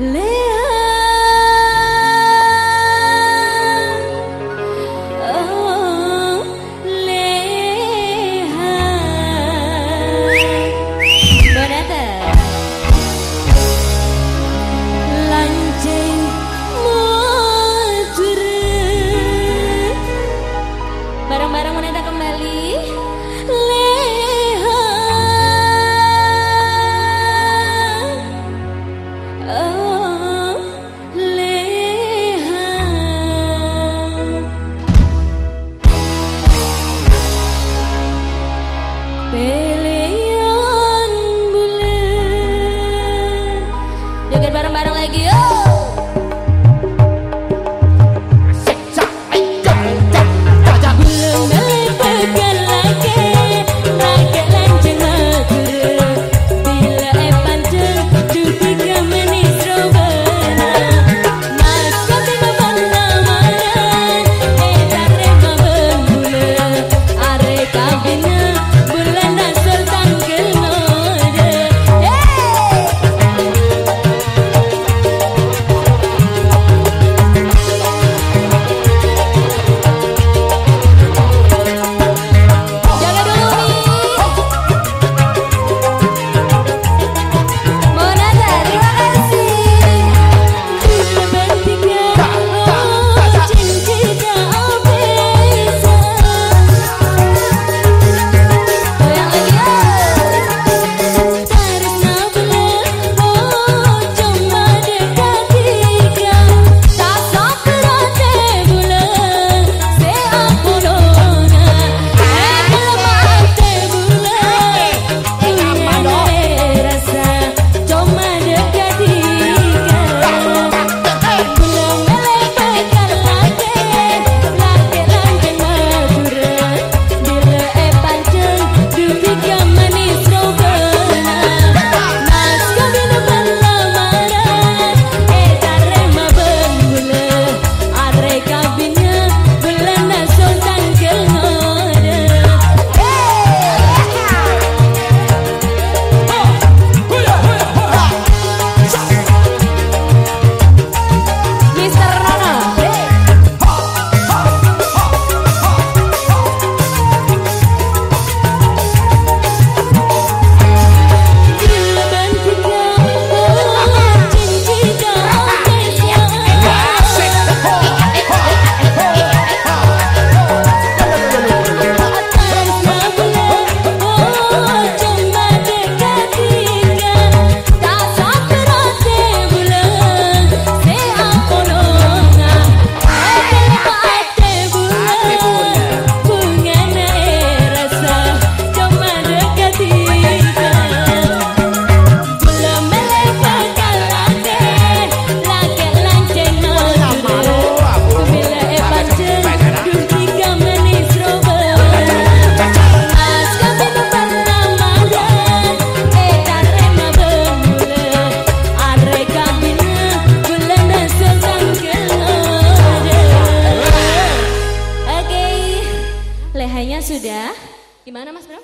Live pilihan bulan joget bareng-bareng lagi yuk hanya sudah gimana Mas Bro?